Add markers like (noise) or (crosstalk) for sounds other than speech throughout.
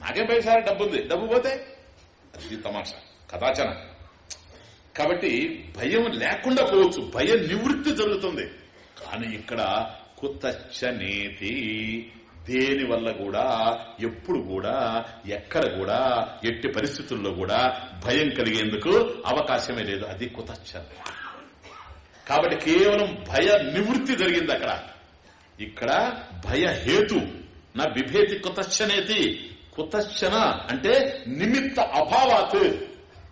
నాకేం భయం డబ్బు ఉంది డబ్బు పోతే అది తమాషా కథాచన కాబట్టి భయం లేకుండా పోవచ్చు భయం నివృత్తి జరుగుతుంది. కానీ ఇక్కడ కుతచ్చనేతి దేని వల్ల కూడా ఎప్పుడు కూడా ఎక్కడ కూడా ఎట్టి పరిస్థితుల్లో కూడా భయం కలిగేందుకు అవకాశమే లేదు. అది కుతచ్చన కాబట్టి కేవలం భయ నివృత్తి జరిగింది అక్కడ. ఇక్కడ భయ హేతు నా బిభేతి కుతచ్చనేతి కుతశ్చన అంటే నిమిత్త అభావాత్.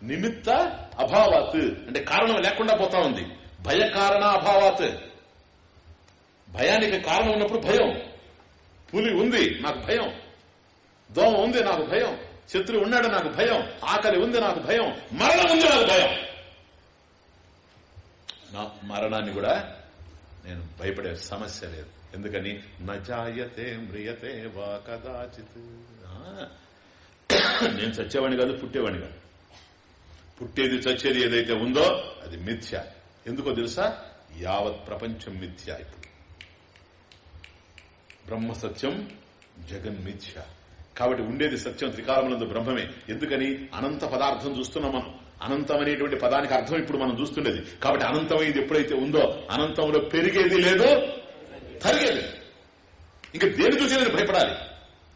నిమిత్త అభావాత్. అంటే కారణం లేకుండా పోతా ఉంది. భయ కారణ అభావాత్. భయానికి కారణం ఉన్నప్పుడు భయం. పులి ఉంది నాకు భయం. దోమ ఉంది నాకు భయం. శత్రువు ఉన్నాడు నాకు భయం. ఆకలి ఉంది నాకు భయం. మరణం ఉంది నాకు భయం. నా మరణాన్ని కూడా నేను భయపడే సమస్య లేదు. ఎందుకని? నజాయతే మ్రియతే వా కదాచిత్. నేను చచ్చేవాడిని కాదు పుట్టేవాడిని కాదు. పుట్టేది చచ్చేది ఏదైతే ఉందో అది మిథ్య. ఎందుకో తెలుసా? యావత్ ప్రపంచం మిథ్య ఇప్పుడు. బ్రహ్మ సత్యం జగన్ మిథ్య. కాబట్టి ఉండేది సత్యం త్రికాలములందు బ్రహ్మమే. ఎందుకని? అనంత పదార్థం చూస్తున్నాం మనం. అనంతం అనేటువంటి పదానికి అర్థం ఇప్పుడు మనం చూస్తుండేది. కాబట్టి అనంతమైంది ఎప్పుడైతే ఉందో అనంతంలో పెరిగేది లేదు తరిగేది. ఇంకా దేని చూసి నేను భయపడాలి?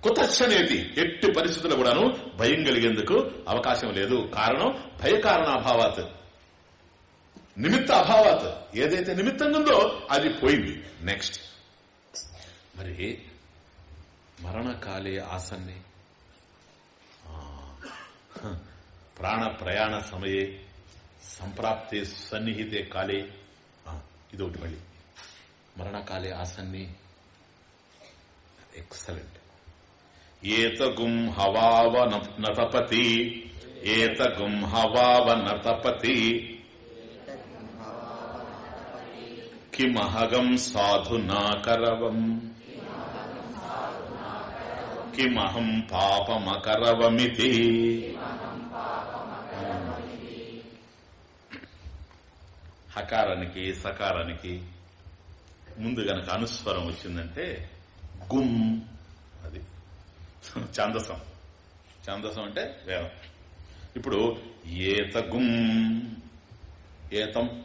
కుతచ్చనేది ఎట్టి పరిస్థితుల్లో కూడాను భయం కలిగేందుకు అవకాశం లేదు. కారణం భయ కారణాభావాత్ నిమిత్త అభావాత్. ఏదైతే నిమిత్తంగా ఉందో అది పోయింది. నెక్స్ట్ మరి మరణకాలే ఆసన్నే. ఆ, ప్రాణ ప్రయాణ సమయే. సంప్రాప్తే సన్నిహితే కాలే. ఆ, ఇదొకటి మళ్ళీ. మరణకాలే ఆసన్ని. ఎక్సలెంట్ ఏతగుం హవావ నతపతి. ఏతగుం హవావ నతపతి. కిమహగం సాధునాకరవం కిమహం పాపమకరవమితి. హకారానికి సకారానికి ముందు గనక అనుస్వరం వచ్చిందంటే గుమ్ అది. ఛాందసం. ఛాందసం అంటే వేదం. ఇప్పుడు ఏత గుమ్ ఏతం.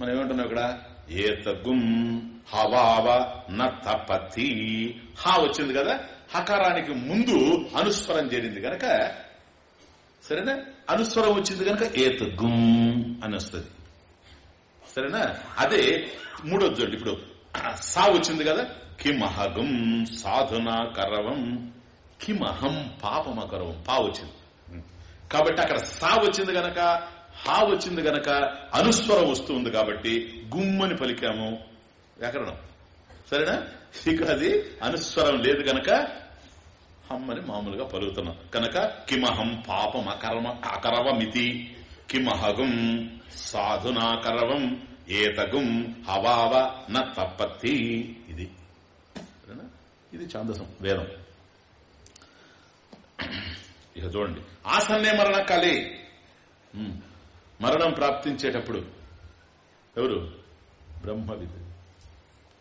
మనం ఏమంటున్నాం ఇక్కడ? ఏత గుమ్ హవావ నతపతి. హా వచ్చింది కదా? హకారానికి ముందు అనుస్వరం చేరింది కనుక సరేనా? అనుస్వరం వచ్చింది కనుక ఏత గుమ్ అని వస్తుంది. సరేనా? అదే మూడో జోడి. ఇప్పుడు సా వచ్చింది కదా? కిమహగం సాధునా కరవం కిమహం పాపమకరవం పా వచ్చింది. కాబట్టి అక్కడ సా వచ్చింది గనక హా వచ్చింది గనక అనుస్వరం వస్తుంది కాబట్టి గుమ్మని పలికాము. వ్యాకరణం. సరేనా? ఇక్కడ అది అనుస్వరం లేదు గనక హమ్మని మామూలుగా పలుకుతున్నాం. కనుక కిమహం పాపం అకరమ అకరవమితి కిమహగుం సాధునాకరవం ఏతగుం హవావ న తప్పత్తి ఇది. ఇది ఛాందసం వేదం. ఇక చూడండి. ఆసన్నే మరణకాలే మరణం ప్రాప్తించేటప్పుడు ఎవరు? బ్రహ్మవిద్.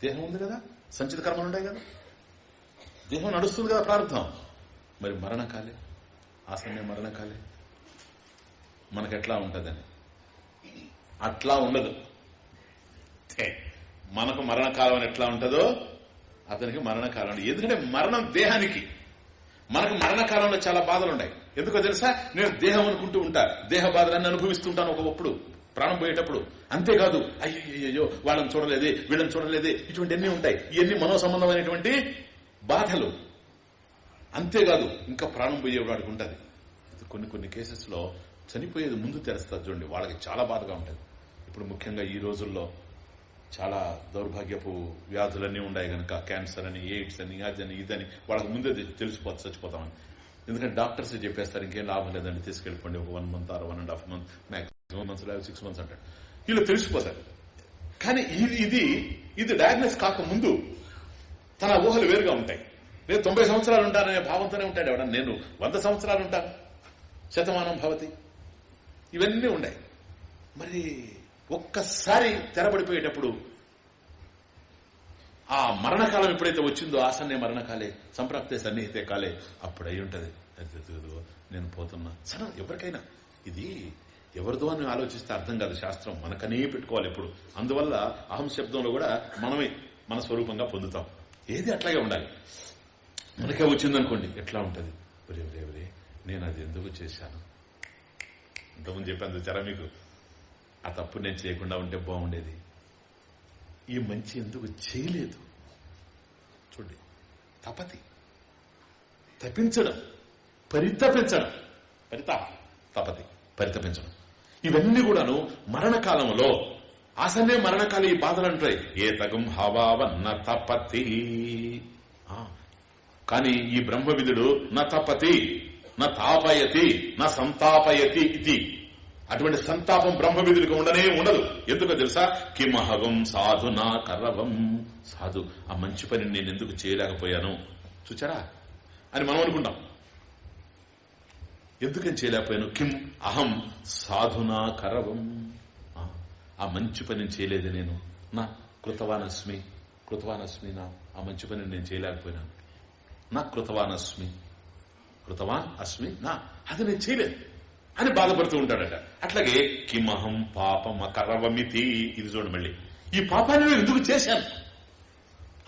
దేహం ఉంది కదా? సంచిత కర్మలు ఉంటాయి కదా? దేహం నడుస్తుంది కదా ప్రారంభం మరి మరణకాలే ఆసన్నే మరణకాలే మనకెట్లా ఉంటుందని. అట్లా ఉండదు. మనకు మరణకాలం అని ఎట్లా ఉంటుందో అతనికి మరణకాలం. ఉండదు. ఎందుకంటే మరణం దేహానికి. మనకు మరణకాలంలో చాలా బాధలు ఉన్నాయి ఎందుకో తెలుసా? నేను దేహం అనుకుంటూ ఉంటా. దేహ బాధలన్నీ అనుభవిస్తుంటాను ఒకప్పుడు. ప్రాణం పోయేటప్పుడు. అంతేకాదు అయ్యో వాళ్ళని చూడలేదే వీళ్ళని చూడలేదే. ఇటువంటి అన్ని ఉంటాయి? ఇవన్నీ మనో సంబంధమైనటువంటి బాధలు. అంతేకాదు ఇంకా ప్రాణం పోయేవాడికి ఉంటుంది. కొన్ని కొన్ని కేసెస్లో చనిపోయేది ముందు తెరుస్తారు చూడండి. వాళ్ళకి చాలా బాధగా ఉంటుంది. ఇప్పుడు ముఖ్యంగా ఈ రోజుల్లో చాలా దౌర్భాగ్యపు వ్యాధులన్నీ ఉన్నాయి కనుక క్యాన్సర్ అని ఎయిడ్స్ అని అదని ఇదని వాళ్ళకి ముందే తె- తెలిసిపోతే చచ్చిపోతామని. ఎందుకంటే డాక్టర్స్ చెప్పేస్తారు ఇంకేం లాభం లేదండి తీసుకెళ్ళిపోండి ఒక one month or one and half month maximum months లేదా సిక్స్ మంత్స్ అంటాడు వీళ్ళు తెలిసిపోతారు. కానీ ఇది ఇది ఇది డయాగ్నోస్ కాకముందు తన ఊహలు వేరుగా ఉంటాయి. నేను తొంభై సంవత్సరాలు ఉంటాననే భావంతోనే ఉంటాడు ఎవడన్నా? నేను వంద సంవత్సరాలు ఉంటాను. శతమానం భవతి. ఇవన్నీ ఉన్నాయి. మరి ఒక్కసారి తెరబడిపోయేటప్పుడు ఆ మరణకాలం ఎప్పుడైతే వచ్చిందో ఆసన్నే మరణకాలే సంప్రాప్తే సన్నిహితే కాలే అప్పుడు అయి ఉంటది. నేను పోతున్నా. సరే ఎవరికైనా ఇది ఎవరిదో అని ఆలోచిస్తే అర్థం కాదు శాస్త్రం. మనకనే పెట్టుకోవాలి ఎప్పుడు. అందువల్ల అహం శబ్దంలో కూడా మనమే మన స్వరూపంగా పొందుతాం. ఏది అట్లాగే ఉండాలి. మనకే వచ్చిందనుకోండి ఎట్లా ఉంటది? నేను అది ఎందుకు చేశాను? ఇంతకుముందు చెప్పాను చూసారా మీకు? ఆ తప్పు నేను చేయకుండా ఉంటే బాగుండేది. ఈ మంచి ఎందుకు చేయలేదు? చూడండి తపతి. తప్పించడం పరితపించడం. పరితాప తపతి పరితపించడం. ఇవన్నీ కూడాను మరణకాలంలో ఆసన్నే మరణకాలం ఈ బాధలు అంటాయి ఏ తగం హవావన్న తపతి. ఆ, కానీ ఈ బ్రహ్మవిధుడు నా తపతి నా తాపయతి నా సంతాపయతి ఇది. అటువంటి సంతాపం బ్రహ్మవిధులకు ఉండనే ఉండదు. ఎందుకో తెలుసా? కిమహవం సాధు నా కర్రవం. సాధు ఆ మంచి పని నేను ఎందుకు చేయలేకపోయాను? చూచారా? అని మనం అనుకుంటాం. ఎందుకని చేయలేకపోయాను? కిం అహం సాధునా కరవం ఆ, ఆ మంచి పని చేయలేదు నేను. నా కృతవానస్మి కృతవానస్మి నా ఆ మంచి పని నేను చేయలేకపోయినాను నా కృతవానస్మి. కృతవాన్ అస్మి నా. అది నేను చేయలేదు. అని బాధపడుతూ ఉంటాడట. అట్లాగే కిమహం పాపం కరవమితి ఇది చూడండి మళ్ళీ. ఈ పాపాన్ని నేను ఎందుకు చేశాను?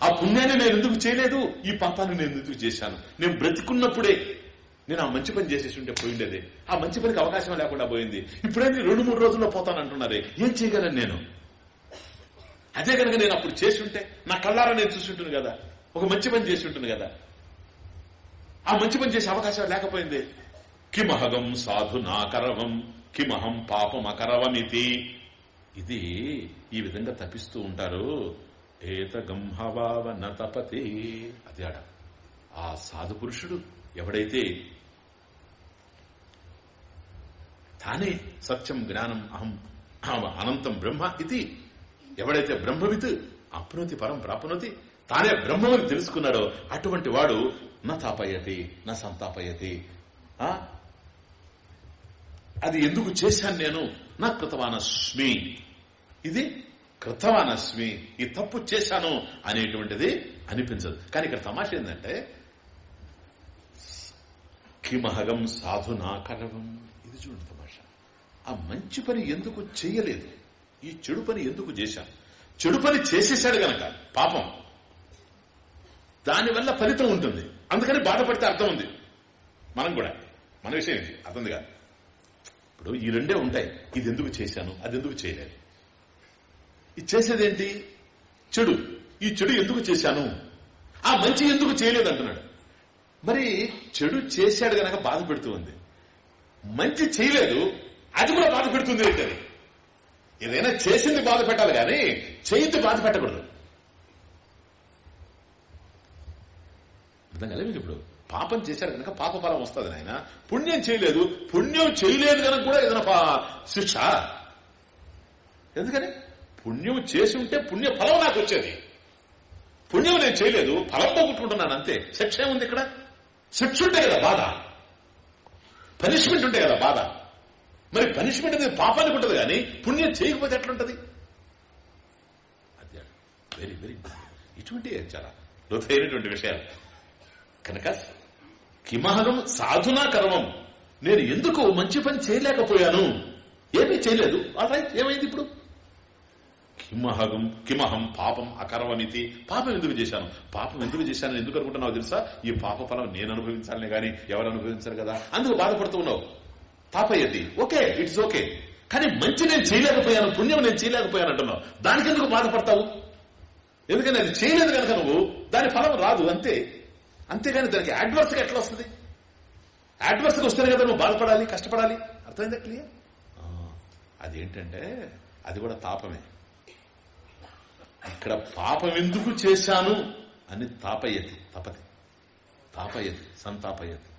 ఆ పుణ్యాన్ని నేను ఎందుకు చేయలేదు? ఈ పాపాన్ని నేను ఎందుకు చేశాను? నేను బ్రతికున్నప్పుడే నేను ఆ మంచి పని చేసేసి ఉంటే పోయిండేది. ఆ మంచి పనికి అవకాశం లేకుండా పోయింది. ఇప్పుడైతే రెండు మూడు రోజుల్లో పోతాను అంటున్నారే. ఏం చేయగలను నేను? అదే కనుక నేను అప్పుడు చేసి ఉంటే నా కళ్ళారా నేను చూసి ఉంటుంది కదా. ఒక మంచి పని చేసి ఉంటుంది కదా. ఆ మంచి పని చేసే అవకాశం లేకపోయింది. కిమహగం సాధు నాకరవం కిమహం పాపం అకరవమితి ఇది ఈ విధంగా తప్పిస్తూ ఉంటారు. ఏత తపతి అది ఆడ. ఆ సాధు పురుషుడు ఎవడైతే తానే సత్యం జ్ఞానం అహం అహం అనంతం బ్రహ్మ ఇది. ఎవడైతే బ్రహ్మవిత్ అప్నోతి పరం ప్రాప్నోతి తానే బ్రహ్మమని తెలుసుకున్నాడో అటువంటి వాడు న తాపయతి నా సంతాపయతి. అది ఎందుకు చేశాను నేను? నా కృతవానస్మి. ఇది కృతవానస్మి. ఈ తప్పు చేశాను అనేటువంటిది అనిపించదు. కానీ ఇక్కడ తమాష ఏంటంటే కిమహగం సాధు నా కలవం ఇది చూడండి తమాష. ఆ మంచి పని ఎందుకు చేయలేదు? ఈ చెడు పని ఎందుకు చేశాను? చెడు పని చేసేశాడు గనక పాపం. దానివల్ల ఫలితం ఉంటుంది. అందుకని బాధపడితే అర్థం ఉంది. మనం కూడా. మన విషయం ఇది అర్థం కాదు? ఇప్పుడు ఈ రెండే ఉంటాయి. ఇది ఎందుకు చేశాను? అది ఎందుకు చేయలేదు? ఇది చేసేదేంటి? చెడు. ఈ చెడు ఎందుకు చేశాను? ఆ మంచి ఎందుకు చేయలేదు అంటున్నాడు. మరి చెడు చేశాడు గనక బాధ పెడుతూ ఉంది. మంచి చేయలేదు. అది కూడా బాధ పెడుతుంది ఏంటి ఏదైనా చేసింది బాధ పెట్టాలి కానీ చేయింది బాధ పెట్టకూడదు. అర్థం కదా మీకు ఇప్పుడు పాపం చేశారు కనుక పాప ఫలం వస్తుంది నాయన. పుణ్యం చేయలేదు. పుణ్యం చేయలేదు కనుక కూడా ఏదైనా పా- శిక్ష. ఎందుకని? పుణ్యం చేసి ఉంటే పుణ్య ఫలం నాకు వచ్చేది. పుణ్యం నేను చేయలేదు. ఫలం పోగొట్టుకుంటున్నాను అంతే. శిక్ష ఏముంది ఇక్కడ? శిక్ష ఉంటే కదా బాధ. పనిష్మెంట్ ఉంటే కదా బాధ. మరి పనిష్మెంట్ అనేది పాపానికి ఉంటుంది కానీ పుణ్యం చేయకపోతే ఎట్లుంటది? అది. వెరీ వెరీ ఇటువంటి చాలా లోతైనటువంటి విషయాలు. కనుక కిమహనం సాధునా కర్మం. నేను ఎందుకు మంచి పని చేయలేకపోయాను? ఏమీ చేయలేదు. రైట్ ఏమైంది ఇప్పుడు? కిమహగం కిమహం పాపం అకర్వమితి పాపం ఎందుకు చేశాను? పాపం ఎందుకు చేశాను ఎందుకు అనుకుంటున్నావు తెలుసా? ఈ పాప ఫలం నేను అనుభవించాలనే గాని ఎవరు అనుభవించారు కదా? అందుకు బాధపడుతూ ఉన్నావు. పాపయ్యది ఓకే ఇట్స్ ఓకే. కానీ మంచి నేను చేయలేకపోయాను పుణ్యం నేను చేయలేకపోయాను అంటున్నావు. దానికి ఎందుకు బాధపడతావు? ఎందుకని అది చేయలేదు కనుక నువ్వు దాని ఫలం రాదు అంతే. అంతేగాని దానికి యాడ్వర్స్గా ఎట్లా వస్తుంది? యాడ్వర్స్గా వస్తేనే కదా నువ్వు బాధపడాలి కష్టపడాలి. అర్థమైందా క్లియర్ అదేంటంటే అది కూడా తాపమే ఇక్కడ పాపం ఎందుకు చేశాను అని తాపయ్యతి తపతి తాపయ్యతి సంతాపయ్యతి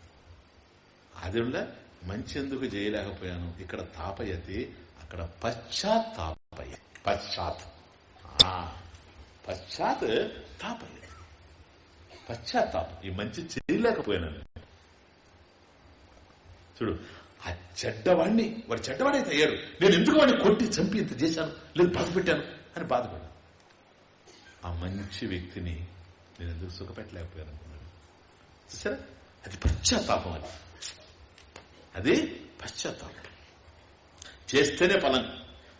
అది ఉండ మంచి ఎందుకు చేయలేకపోయాను? ఇక్కడ తాపయ్యతి అక్కడ పశ్చాత్తాపయ్య పశ్చాత్. ఆ, పశ్చాత్ తాపయ్యతి పశ్చాత్తాపం. ఈ మంచి చేయలేకపోయాను చూడు ఆ చెడ్డవాణ్ణి వాడు చెడ్డవాడైతే అయ్యారు నేను ఎందుకు వాడిని కొట్టి చంపి ఇంత చేశాను? లేదు బాధపెట్టాను అని బాధపడ్డాను. ఆ మంచి వ్యక్తిని నేను ఎందుకు సుఖపెట్టలేకపోయాను అనుకున్నాడు చూసారా? అది పశ్చాత్తాపం అది. అది పశ్చాత్తాపం. చేస్తేనే ఫలం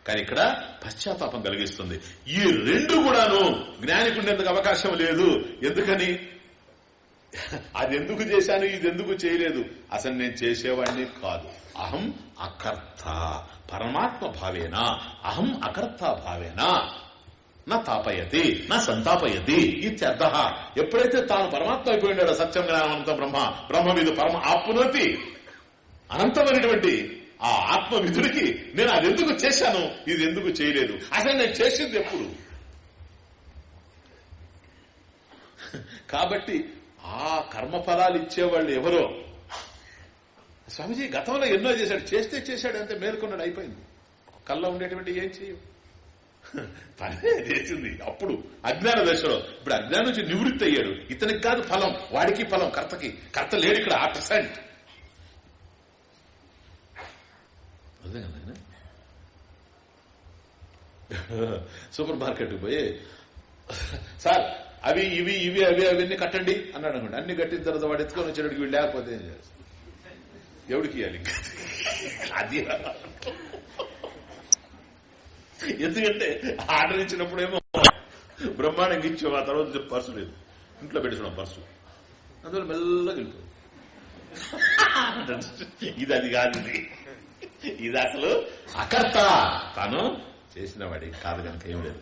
కానీ ఇక్కడ పశ్చాత్తాపం కలిగిస్తుంది. ఈ రెండు కూడాను జ్ఞానికి ఉండేందుకు అవకాశం లేదు. ఎందుకని? (laughs) అది ఎందుకు చేశాను? ఇది ఎందుకు చేయలేదు? అసలు నేను చేసేవాడిని కాదు. అహం అకర్త. పరమాత్మ భావేనా? అహం అకర్త భావేనా? నా తాపయతి నా సంతాపయతి ఇత్యర్థ. ఎప్పుడైతే తాను పరమాత్మ అయిపోయినాడో సత్యం జ్ఞానవంతం బ్రహ్మ బ్రహ్మవిధు పరమ ఆప్నోతి అనంతమైనటువంటి ఆ ఆత్మవిధుడికి నేను అది ఎందుకు చేశాను? ఇది ఎందుకు చేయలేదు? అసలు నేను చేసింది ఎప్పుడు? (laughs) కాబట్టి ఆ కర్మఫలాలు ఇచ్చేవాళ్ళు ఎవరో? స్వామిజీ గతంలో ఎన్నో చేశాడు. చేస్తే చేశాడు అంతే మేల్కొన్నాడు అయిపోయింది. కళ్ళలో ఉండేటువంటి ఏం చేయవు తనే చేసింది. అప్పుడు అజ్ఞాన దశలో ఇప్పుడు అజ్ఞానం నుంచి నివృత్తి అయ్యాడు. ఇతనికి కాదు ఫలం. వాడికి ఫలం. కర్తకి. కర్త లేడు ఇక్కడ. ఆ పర్సెంట్ అదే కదా సూపర్ మార్కెట్కి పోయి సార్ అవి ఇవి ఇవి అవి అవన్నీ కట్టండి అన్నాడు అనుకోండి. అన్ని కట్టిన తర్వాత వాడు ఎత్తుకొని వచ్చేటికి వీళ్ళు లేకపోతే ఏం చేస్తారు? ఎవడికి ఇవ్వాలి అది ఎందుకంటే ఆర్డర్ ఇచ్చినప్పుడేమో బ్రహ్మాండంగా ఇచ్చాం ఆ తర్వాత పర్సు లేదు. ఇంట్లో పెట్టుకున్నాం పర్సు. అందువల్ల మెల్లగా వెళ్ళిపోయింది ఇది అది కాదు ఇది. ఇది అసలు అకర్త. తాను చేసిన వాడి కాదు కనుక ఏం లేదు.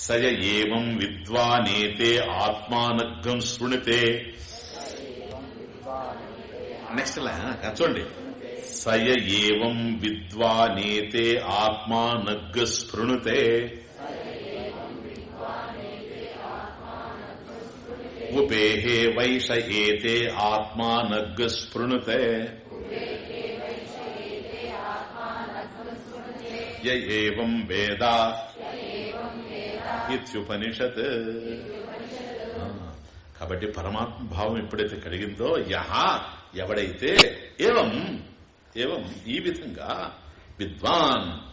సయ ఏమం విద్వానేతే ఆత్మానగ్గం శృణితే నెక్స్ట్ చూడండి సయ ఏం విద్వానేతే ఆత్మానగ్గ స్పృణుతే ఉపేహే వైష ఏతే ఆత్మానగ్గ స్పృణుతే య వేద ఇత్యుపనిషత్ కాబట్టి పరమాత్మ భావం ఎప్పుడైతే కలిగిందో యహ ఎవడైతే ఏవం ఏవం ఈ విధంగా విద్వాన్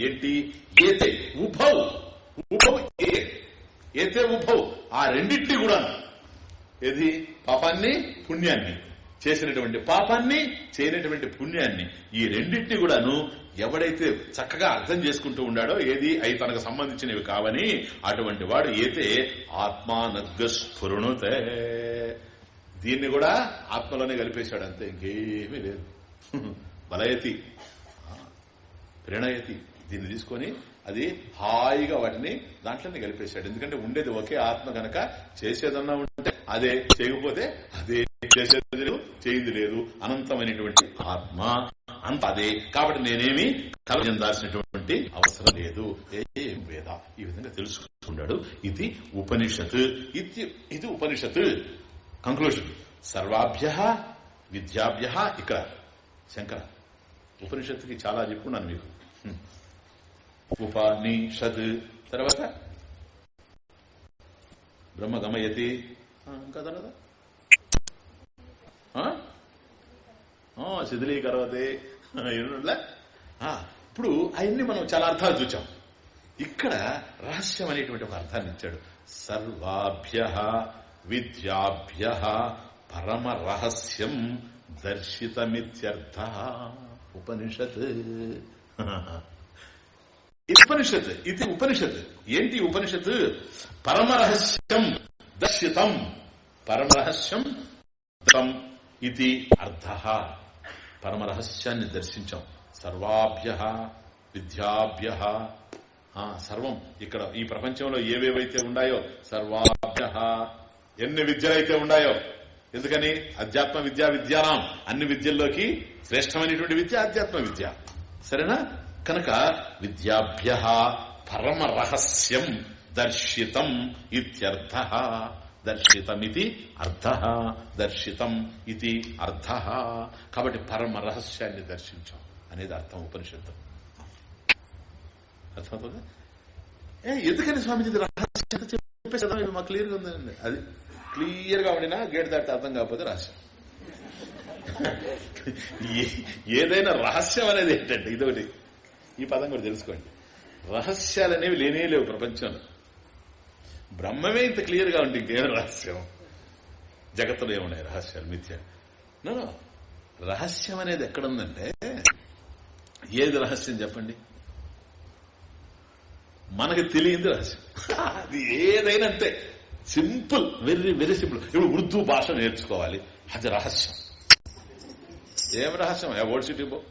ఏంటి? ఏతే ఉభౌ ఉభౌ ఏ ఏతే ఉభౌ ఆ రెండింటి కూడా ఏది? పాపాన్ని పుణ్యాన్ని. చేసినటువంటి పాపాన్ని చేయనటువంటి పుణ్యాన్ని. ఈ రెండింటిని కూడాను ఎవడైతే చక్కగా అర్థం చేసుకుంటూ ఉన్నాడో ఏది అవి తనకు సంబంధించినవి కావని అటువంటి వాడు ఏతే ఆత్మానగ్గ స్ఫురణుతే దీన్ని కూడా ఆత్మలోనే కలిపేశాడు అంతే ఇంకేమీ లేదు. బలయతి. ప్రణయతి. దీన్ని తీసుకొని అది హాయిగా వాటిని దాంట్లోనే కలిపేశాడు. ఎందుకంటే ఉండేది ఒకే ఆత్మ గనక చేసేదన్నా ఉంటే అదే చేయకపోతే అదే చేసేది లేదు చేయింది లేదు. అనంతమైనటువంటి ఆత్మ. అంత అదే కాబట్టి నేనేమి కల చెందాల్సినటువంటి అవసరం లేదు. ఏం వేద ఈ విధంగా తెలుసుకున్నాడు ఇది ఉపనిషత్. ఇది ఇది ఉపనిషత్. కంక్లూషన్ సర్వాభ్య విద్యాభ్య ఇక్కడ శంకర ఉపనిషత్తుకి చాలా చెప్పుకున్నాను మీకు. ఉపనిషత్. తర్వాత? బ్రహ్మ గమయతి. ఇంకా తర్వాత? శిథిలీకరవతే. ఏనుండ్లా? ఆ, ఇప్పుడు అవన్నీ మనం చాలా అర్థాలు చూచాం. ఇక్కడ రహస్యం అనేటువంటి ఒక అర్థాన్ని ఇచ్చాడు. సర్వాభ్య విద్యాభ్య పరమ రహస్యం దర్శితమిత్యర్థ. ఉపనిషత్. ఉపనిషత్ ఇది ఉపనిషత్. ఏంటి ఉపనిషత్? పరమరహస్యం దర్శితం. పరమరహస్యం ఇది అర్థ. పరమరహస్యాన్ని దర్శించాం. సర్వాభ్య విద్యాభ్య. సర్వం. ఇక్కడ ఈ ప్రపంచంలో ఏవేవైతే ఉన్నాయో సర్వాభ్య. ఎన్ని విద్యలైతే ఉన్నాయో ఎందుకని? అధ్యాత్మ విద్య విద్యానాం అన్ని విద్యల్లోకి శ్రేష్టమైనటువంటి విద్య అధ్యాత్మ విద్య. సరేనా? కనుక విద్యాభ్య పరమ రహస్యం దర్శితం ఇత్యర్థ. దర్శితమితి అర్థ దర్శితం ఇది అర్థ కాబట్టి పరమ రహస్యాన్ని దర్శించాం అనేది అర్థం ఉపనిషత్తు. అర్థమవుతుంది? ఏ ఎందుకని స్వామిజీ ఇది రహస్యం? చెప్పేసి మాకు క్లియర్గా ఉందండి. అది క్లియర్గా ఉండినా గేట్ దాటి అర్థం కాకపోతే రహస్యం. ఏ- ఏదైనా రహస్యం అనేది ఏంటంటే ఇదొకటి. ఈ పదం కూడా తెలుసుకోండి. రహస్యాలు అనేవి లేనే లేవు ప్రపంచంలో. బ్రహ్మమే ఇంత క్లియర్గా ఉండి ఇంకేం రహస్యం? జగత్తులో ఏమున్నాయి రహస్యాలు? మిథ్య. రహస్యం అనేది ఎక్కడుందంటే ఏది రహస్యం చెప్పండి? మనకి తెలియదు రహస్యం. అది ఏదైనా అంతే. Simple very very simple. ఇప్పుడు ఉర్దూ భాష నేర్చుకోవాలి. అది రహస్యం. ఏం రహస్యం? ఏ పో.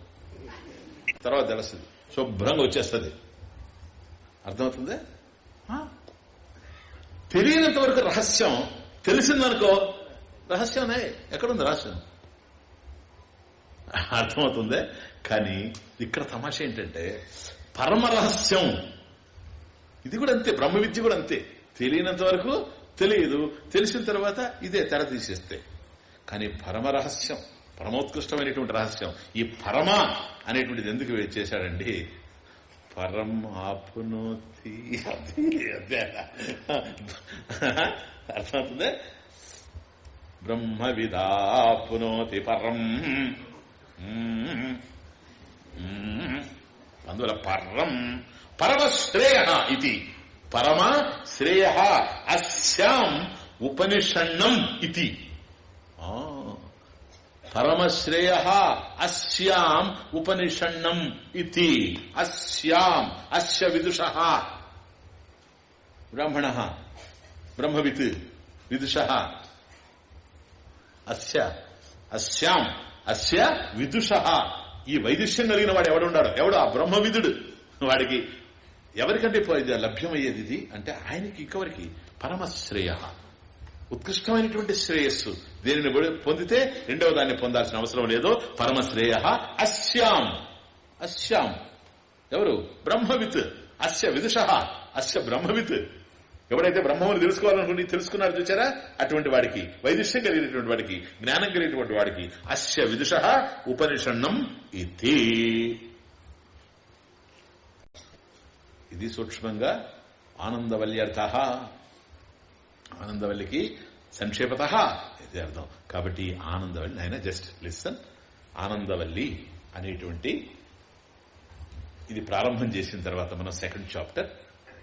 తర్వాత తెలుస్తుంది. శుభ్రంగా వచ్చేస్తుంది. అర్థమవుతుంది? తెలియనంత వరకు రహస్యం. తెలిసిందనుకో రహస్యమే. ఎక్కడుంది రహస్యం? అర్థమవుతుందే? కానీ ఇక్కడ తమాష ఏంటంటే పరమ రహస్యం. ఇది కూడా అంతే బ్రహ్మ విద్య కూడా అంతే. తెలియనంత వరకు తెలియదు. తెలిసిన తర్వాత ఇదే తెర తీసేస్తే. కానీ పరమ రహస్యం పరమోత్కృష్టమైనటువంటి రహస్యం ఈ పరమ అనేటువంటిది ఎందుకు చేశాడండి? పరం ఆపునోతి. అర్థమవుతుంది? బ్రహ్మ విదాపునోతి పరం అందువల్ల పరం పరమశ్రేయ ఇది. పరమ శ్రేయ అస్యాం ఉపనిషణం ఇది. ఆ. పరమశ్రేయ అస్యాం ఉపనిషణం ఇది అస్యాం అస్య విదుష. బ్రాహ్మణ బ్రహ్మవిత్ విదుష. అస్య అస్యాం అస్య విదుష. ఈ వైదుష్యం కలిగిన వాడు ఎవడున్నాడు ఎవడు? ఆ బ్రహ్మవిదుడు. వాడికి ఎవరికంటే ఇది లభ్యమయ్యేది ఇది? అంటే ఆయనకి ఇంకెవరికి? పరమశ్రేయ. ఉత్కృష్టమైనటువంటి శ్రేయస్సు. దేనిని పొందితే రెండవ దాన్ని పొందాల్సిన అవసరం లేదు. పరమశ్రేయ అస్యాం అశ్యాం. ఎవరు? బ్రహ్మవిత్. అస్య విదుష. అస్య బ్రహ్మవిత్. ఎవడైతే బ్రహ్మముని తెలుసుకోవాలనుకుని తెలుసుకున్నారు చూచారా? అటువంటి వాడికి వైదుష్యం కలిగినటువంటి వాడికి జ్ఞానం కలిగినటువంటి వాడికి అస్య విదుష ఉపనిషణం ఇది. ఇది సూక్ష్మంగా ఆనందవల్యర్థ. ఆనందవల్లికి సంక్షేపత. ఇది అర్థం. కాబట్టి ఆనందవల్లి ఆయన జస్ట్ లిసన్ ఆనందవల్లి అనేటువంటి ఇది ప్రారంభం చేసిన తర్వాత మనం సెకండ్ చాప్టర్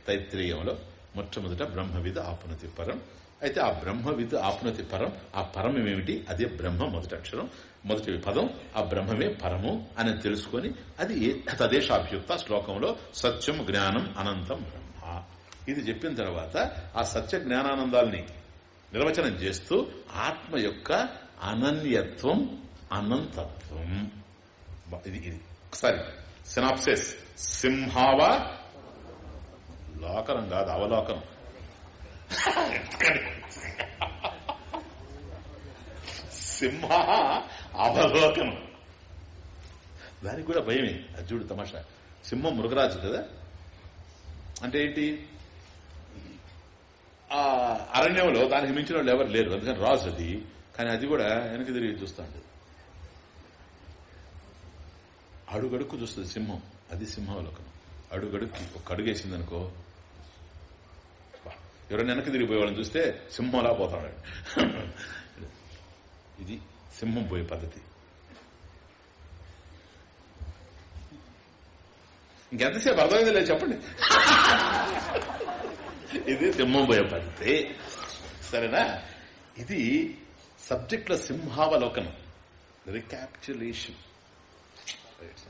తైత్రీయంలో మొట్టమొదట బ్రహ్మవిధ ఆపునతి పరం. అయితే ఆ బ్రహ్మవిధ ఆపునతి పరం ఆ పరం ఏమిటి? అదే బ్రహ్మ మొదటి అక్షరం. మొదటి పదం ఆ బ్రహ్మమే పరము అని తెలుసుకొని అది ఏ- తదేశాభ్యుక్త శ్లోకంలో సత్యం జ్ఞానం అనంతం బ్రహ్మ. ఇది చెప్పిన తర్వాత ఆ సత్య జ్ఞానానందాల్ని నిర్వచనం చేస్తూ ఆత్మ యొక్క అనన్యత్వం అనంతత్వం. ఇది ఇది. ఒకసారి సినాప్సెస్. సింహావ లోకనం కాదు అవలోకనం సింహ అవలోకనం. దానికి కూడా భయమే. అర్జుడు తమాషా. సింహం మృగరాజు కదా? అంటే ఏంటి? ఆ అరణ్యంలో దానికి మించిన వాళ్ళు ఎవరు లేరు. అందుకని రాజు అది. కానీ అది కూడా వెనక్కి తిరిగి చూస్తాడు అడుగడుక్కు చూస్తుంది సింహం. అది సింహావలోకం అడుగడుక్కి ఒక అడుగేసింది అనుకో ఎవరైనా వెనక్కి తిరిగిపోయేవాళ్ళని చూస్తే సింహంలా పోతాడు. ఇది సింహం పోయే పద్ధతి. ఇంకెంతసేపు అర్థమైంది లేదు చెప్పండి. ఇది సింహం పోయే పద్ధతి సరేనా? ఇది సబ్జెక్ట్ల సింహావలోకనం. రికాప్చులేషన్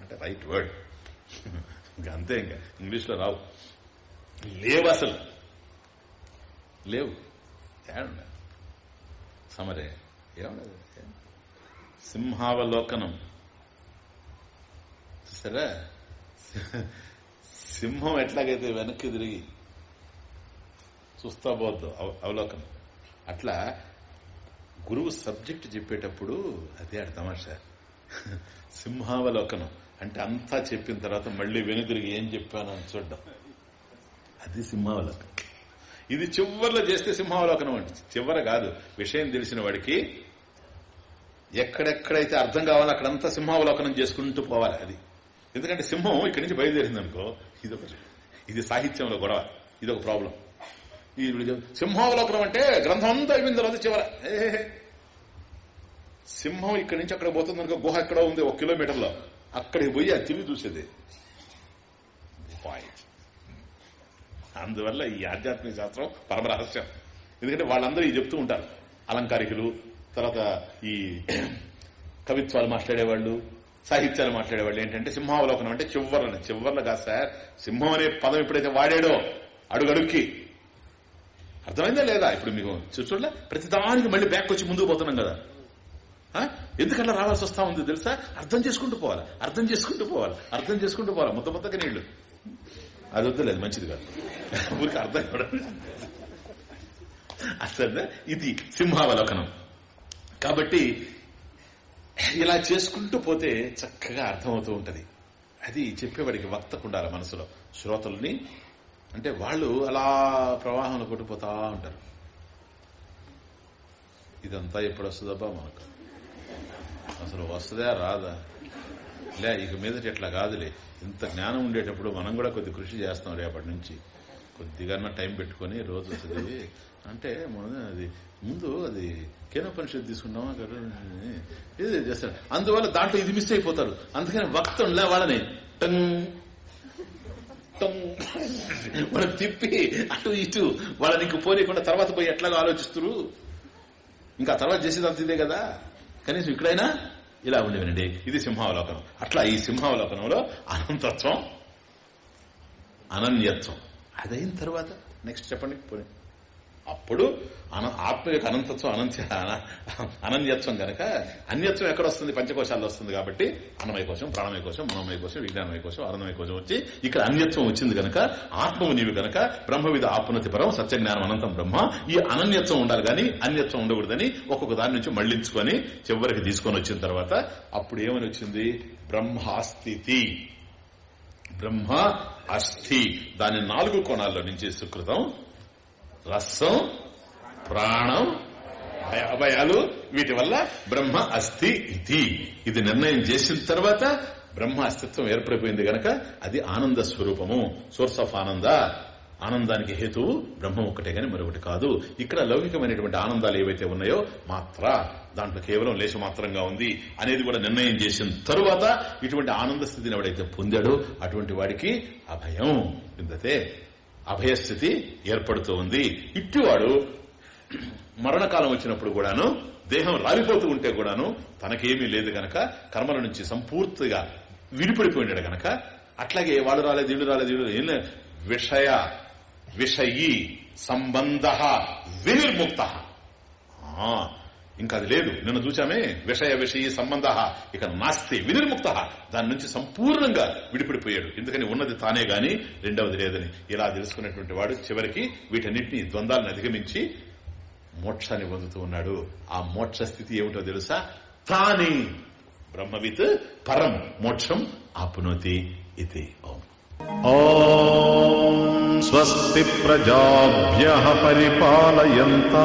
అంటే రైట్ వర్డ్ ఇంకా అంతే ఇంకా. ఇంగ్లీష్లో రావు. లేవు అసలు. లేవు. ఏమన్నా సమరే. ఏమన్నది సింహావలోకనం. చూసారా? సింహం ఎట్లాగైతే వెనక్కి తిరిగి చూస్తా పోద్దు అవలోకనం. అట్లా గురువు సబ్జెక్ట్ చెప్పేటప్పుడు అదే ఆడ (laughs) సింహావలోకనం. అంటే అంతా చెప్పిన తర్వాత మళ్ళీ వెనుదిరిగి ఏం చెప్పాను అని చూడడం. అది సింహావలోకనం. ఇది చివరిలో చేస్తే సింహావలోకనం అంటే చివర కాదు విషయం తెలిసిన వాడికి ఎక్కడెక్కడైతే అర్థం కావాలో అక్కడంతా సింహావలోకనం చేసుకుంటూ పోవాలి అది. ఎందుకంటే సింహం ఇక్కడి నుంచి బయలుదేరింది అనుకో ఇది ఇది సాహిత్యంలో గొడవ ఇది ఒక ప్రాబ్లం. ఈ సింహావలోకనం అంటే గ్రంథం అంతా అయిపోయిన తర్వాత చివర. ఏహే. సింహం ఇక్కడి నుంచి అక్కడ పోతుంది అనుకో గుహ ఎక్కడ ఉంది ఒక కిలోమీటర్లో. అక్కడికి పోయి అది తిరిగి చూసేది. అందువల్ల ఈ ఆధ్యాత్మిక శాస్త్రం పరమ రహస్యం. ఎందుకంటే వాళ్ళందరూ ఇది చెప్తూ ఉంటారు. అలంకారికులు తర్వాత ఈ కవిత్వాలు మాట్లాడేవాళ్ళు సాహిత్యాలు మాట్లాడేవాళ్ళు. ఏంటంటే సింహావలోకనం అంటే చివర్లని. చివర్లు కాదు సార్ సింహం అనే పదం ఎప్పుడైతే వాడాడో అడుగడుక్కి అర్థమైందా లేదా? ఇప్పుడు మీకు చూడలే ప్రతిదానికి మళ్ళీ బ్యాక్ వచ్చి ముందుకు పోతున్నాం కదా. ఆ? రావాల్సి వస్తా ఉంది తెలుసా? అర్థం చేసుకుంటూ పోవాలి. అర్థం చేసుకుంటూ పోవాలి. అర్థం చేసుకుంటూ పోవాలి. మొత్తం ముద్దక నీళ్ళు. అది వద్దులేదు మంచిది కాదు. ఊరికి అర్థం కూడా అసలు ఇది సింహావలోకనం. కాబట్టి ఇలా చేసుకుంటూ పోతే చక్కగా అర్థమవుతూ ఉంటది. అది చెప్పేవాడికి వక్తకుండాలి మనసులో. శ్రోతల్ని అంటే వాళ్ళు అలా ప్రవాహంలో కొట్టిపోతా ఉంటారు. ఇదంతా ఎప్పుడు వస్తుందబ్బా మనకు? అసలు వస్తుందా రాదా? లే ఇక మీదట ఇట్లా కాదులే. ఇంత జ్ఞానం ఉండేటప్పుడు మనం కూడా కొద్ది కృషి చేస్తాం రేపటి నుంచి. కొద్దిగా టైం పెట్టుకొని రోజు చదివి అంటే అది ముందు అది కేనోపనిషత్తు తీసుకున్నామా కదా ఇది చేస్తాడు. అందువల్ల దాంట్లో ఇది మిస్ అయిపోతారు. అందుకని వక్తంలే వాళ్ళని. టంగ్. మనం తిప్పి అటు ఇటు వాళ్ళని ఇంక పోనీయకుండా తర్వాత పోయి ఎట్లాగో ఆలోచిస్తురు. ఇంకా తర్వాత చేసేదంత ఇదే కదా. కనీసం ఇక్కడైనా ఇలా ఉండేవినండి. ఇది సింహావలోకనం. అట్లా ఈ సింహావలోకనంలో అనంతత్వం అనన్యత్వం. అదైన తర్వాత నెక్స్ట్ చెప్పండి పోనీ. అప్పుడు అన ఆత్మ యొక్క అనంతత్వం అనంత అనన్యత్వం గనక అన్యత్వం ఎక్కడ వస్తుంది? పంచకోశాల్లో వస్తుంది కాబట్టి అన్నమయ కోసం ప్రాణమయ కోసం మనోమయ కోసం విజ్ఞానమయ కోసం ఆనందమయ కోసం వచ్చి ఇక్కడ అన్యత్వం వచ్చింది గనక ఆత్మవు నీవు గనక బ్రహ్మవిధ ఆత్మనతి పరం సత్యజ్ఞానం అనంతం బ్రహ్మ. ఈ అనన్యత్వం ఉండాలి గాని అన్యత్వం ఉండకూడదని ఒక్కొక్క దాని నుంచి మళ్ళించుకొని చివరికి తీసుకొని వచ్చిన తర్వాత అప్పుడు ఏమని వచ్చింది? బ్రహ్మాస్థితి. బ్రహ్మ అస్థి దాని నాలుగు కోణాల్లో నుంచి సుకృతం. రసం ప్రాణం అభయాలు. వీటి వల్ల బ్రహ్మ అస్థి ఇది. ఇది నిర్ణయం చేసిన తర్వాత బ్రహ్మ అస్తిత్వం ఏర్పడిపోయింది గనక అది ఆనంద స్వరూపము. సోర్స్ ఆఫ్ ఆనంద. ఆనందానికి హేతువు బ్రహ్మం ఒక్కటే గాని మరొకటి కాదు. ఇక్కడ లౌకికమైనటువంటి ఆనందాలు ఏవైతే ఉన్నాయో మాత్ర. దాంట్లో కేవలం లేశ మాత్రంగా ఉంది అనేది కూడా నిర్ణయం చేసిన తరువాత ఇటువంటి ఆనంద స్థితిని ఎవడైతే పొందాడో అటువంటి వాడికి అభయం. విందతే అభయస్థితి ఏర్పడుతూ ఉంది. ఇట్టివాడు మరణకాలం వచ్చినప్పుడు కూడాను దేహం రాలిపోతూ ఉంటే కూడాను తనకేమీ లేదు గనక కర్మల నుంచి సంపూర్తిగా విడిపడిపోయినాడు గనక అట్లాగే వాడు రాలేదు వీడు రాలేదు వీడు ఏం విషయ విషయీ సంబంధ వినిర్ముక్త. ఇంకా అది లేదు. నిన్న చూచామే విషయ విషయ సంబంధ. ఇక నాస్తి వినిర్ముక్త. దాని నుంచి సంపూర్ణంగా విడిపడిపోయాడు. ఎందుకని? ఉన్నది తానే గాని రెండవది లేదని. ఇలా తెలుసుకున్నటువంటి వాడు చివరికి వీటన్నిటిని ద్వంద్వాలను అధిగమించి మోక్షాన్ని పొందుతూ ఉన్నాడు. ఆ మోక్ష స్థితి ఏమిటో తెలుసా? తానే. బ్రహ్మవిత్ పరం మోక్షం ఆపునోతి ఇది. స్వస్తి ప్రజాభ్య పరిపాలయంతా.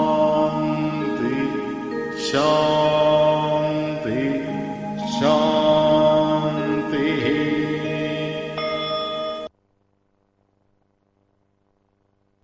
笑